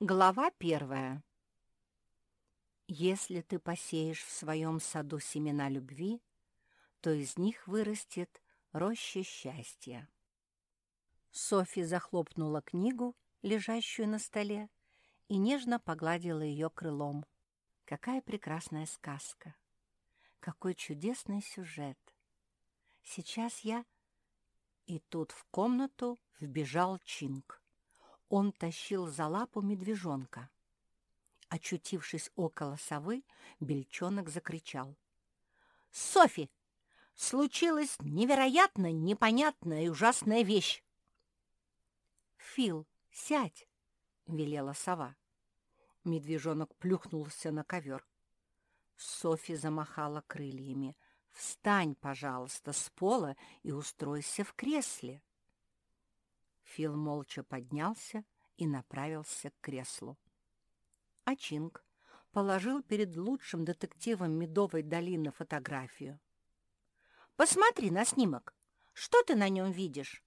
Глава первая. Если ты посеешь в своем саду семена любви, то из них вырастет роща счастья. Софи захлопнула книгу, лежащую на столе, и нежно погладила ее крылом. Какая прекрасная сказка! Какой чудесный сюжет! Сейчас я... И тут в комнату вбежал Чинг. Он тащил за лапу медвежонка. Очутившись около совы, бельчонок закричал. «Софи! Случилась невероятно непонятная и ужасная вещь!» «Фил, сядь!» — велела сова. Медвежонок плюхнулся на ковер. Софи замахала крыльями. «Встань, пожалуйста, с пола и устройся в кресле!» Фил молча поднялся и направился к креслу. А Чинг положил перед лучшим детективом Медовой долины фотографию. «Посмотри на снимок. Что ты на нем видишь?»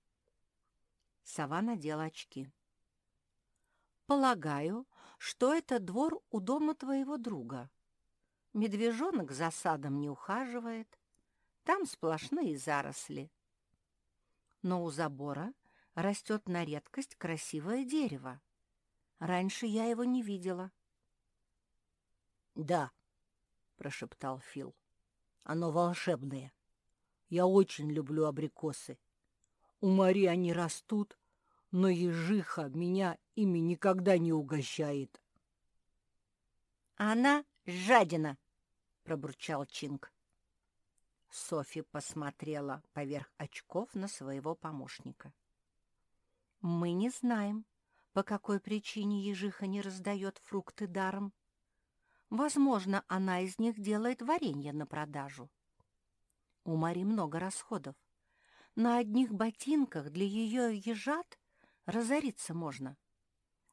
Сова надела очки. «Полагаю, что это двор у дома твоего друга. Медвежонок за садом не ухаживает. Там сплошные заросли. Но у забора растет на редкость красивое дерево. Раньше я его не видела. «Да», — прошептал Фил, — «оно волшебное. Я очень люблю абрикосы. У Мари они растут, но ежиха меня ими никогда не угощает». «Она жадина», — пробурчал Чинг. Софи посмотрела поверх очков на своего помощника. Мы не знаем, по какой причине ежиха не раздает фрукты даром. Возможно, она из них делает варенье на продажу. У Мари много расходов. На одних ботинках для ее ежат разориться можно.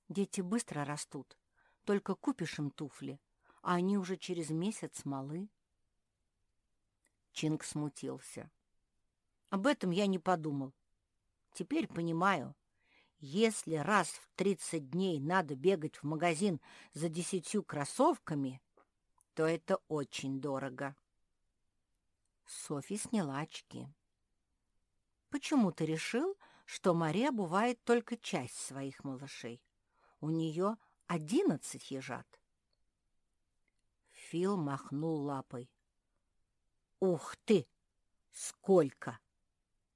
Дети быстро растут, только купишь им туфли, а они уже через месяц малы. Чинг смутился. Об этом я не подумал. Теперь понимаю, если раз в 30 дней надо бегать в магазин за десятью кроссовками, то это очень дорого. Софи сняла очки. «Почему ты решил, что Мария бывает только часть своих малышей? У нее одиннадцать ежат». Фил махнул лапой. «Ух ты! Сколько!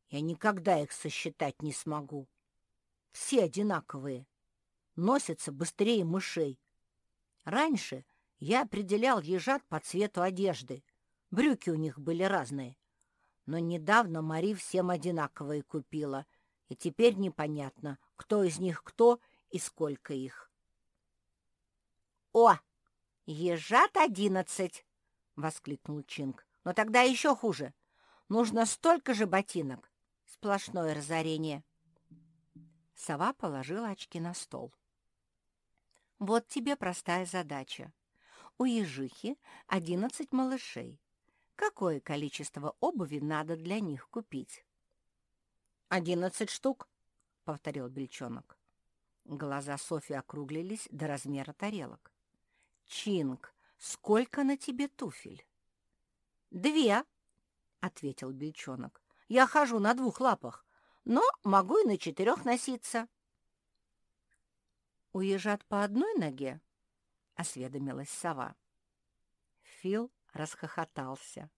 Я никогда их сосчитать не смогу!» Все одинаковые. Носятся быстрее мышей. Раньше я определял ежат по цвету одежды. Брюки у них были разные. Но недавно Мари всем одинаковые купила, и теперь непонятно, кто из них кто и сколько их. «О, ежат одиннадцать!» — воскликнул Чинг. «Но тогда еще хуже. Нужно столько же ботинок. Сплошное разорение». Сова положила очки на стол. «Вот тебе простая задача. У ежихи одиннадцать малышей. Какое количество обуви надо для них купить?» «Одиннадцать штук», — повторил Бельчонок. Глаза Софьи округлились до размера тарелок. «Чинг, сколько на тебе туфель?» «Две», — ответил Бельчонок. «Я хожу на двух лапах, но могу и на четырех носиться. «Уезжат по одной ноге?» — осведомилась сова. Фил расхохотался.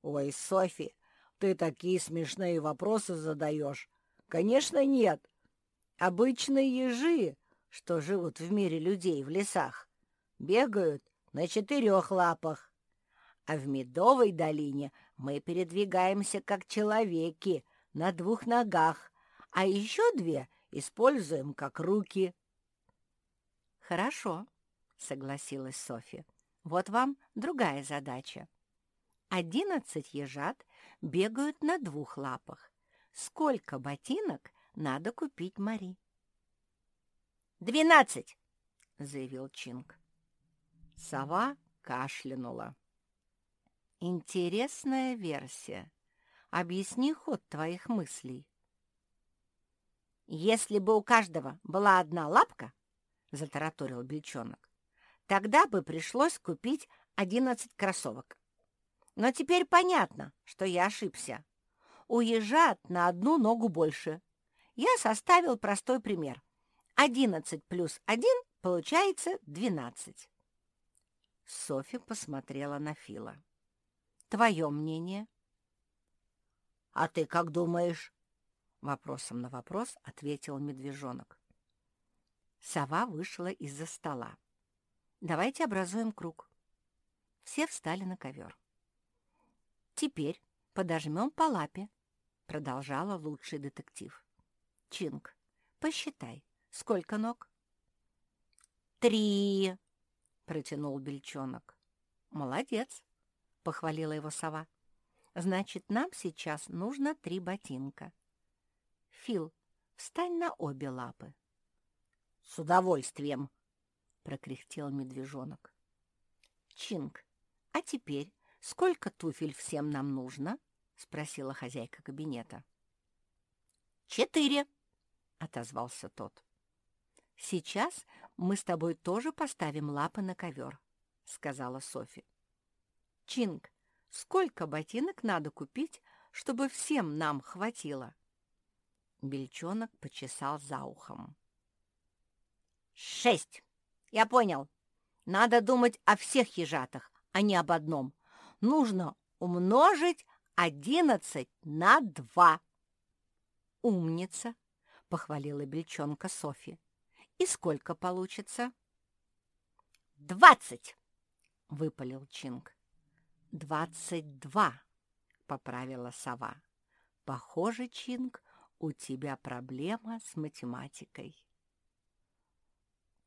«Ой, Софи, ты такие смешные вопросы задаешь. Конечно, нет. Обычные ежи, что живут в мире людей в лесах, бегают на четырех лапах. А в Медовой долине мы передвигаемся как человеки, на двух ногах, а еще две используем как руки». «Хорошо», — согласилась Софья. «Вот вам другая задача. Одиннадцать ежат бегают на двух лапах. Сколько ботинок надо купить Мари?» «Двенадцать!» — заявил Чинг. Сова кашлянула. «Интересная версия», Объясни ход твоих мыслей. Если бы у каждого была одна лапка, затараторил Бельчонок. «Тогда бы пришлось купить одиннадцать кроссовок. Но теперь понятно, что я ошибся. У ежа на одну ногу больше. Я составил простой пример. Одиннадцать плюс один получается двенадцать. Софи посмотрела на Фила. «Твое мнение?» «А ты как думаешь?» Вопросом на вопрос ответил медвежонок. Сова вышла из-за стола. «Давайте образуем круг». Все встали на ковер. «Теперь подожмем по лапе», — продолжала лучший детектив. «Чинг, посчитай, сколько ног?» «Три!» — протянул бельчонок. «Молодец!» — похвалила его сова. «Значит, нам сейчас нужно три ботинка. Фил, встань на обе лапы». «С удовольствием!» — прокряхтел медвежонок. «Чинг, а теперь сколько туфель всем нам нужно?» — спросила хозяйка кабинета. «Четыре!» — отозвался тот. «Сейчас мы с тобой тоже поставим лапы на ковер», — сказала Софи. «Чинг, сколько ботинок надо купить, чтобы всем нам хватило?» Бельчонок почесал за ухом. «Шесть! Я понял. Надо думать о всех ежатах, а не об одном. Нужно умножить одиннадцать на два». «Умница!» — похвалила бельчонка Софи. И сколько получится? «Двадцать!» — выпалил Чинг. «Двадцать два!» — поправила сова. «Похоже, Чинг, у тебя проблема с математикой».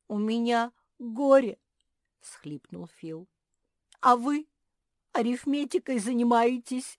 «У меня горе!» — схлипнул Фил. «А вы арифметикой занимаетесь?»